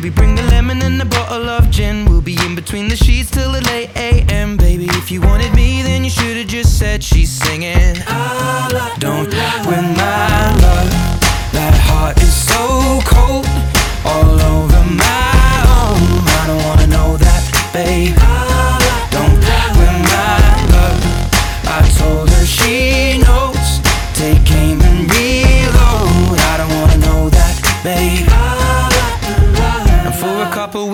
Baby, bring the lemon and a bottle of gin. We'll be in between the sheets till the late AM. Baby, if you wanted me, then you should've just said she's singing. Don't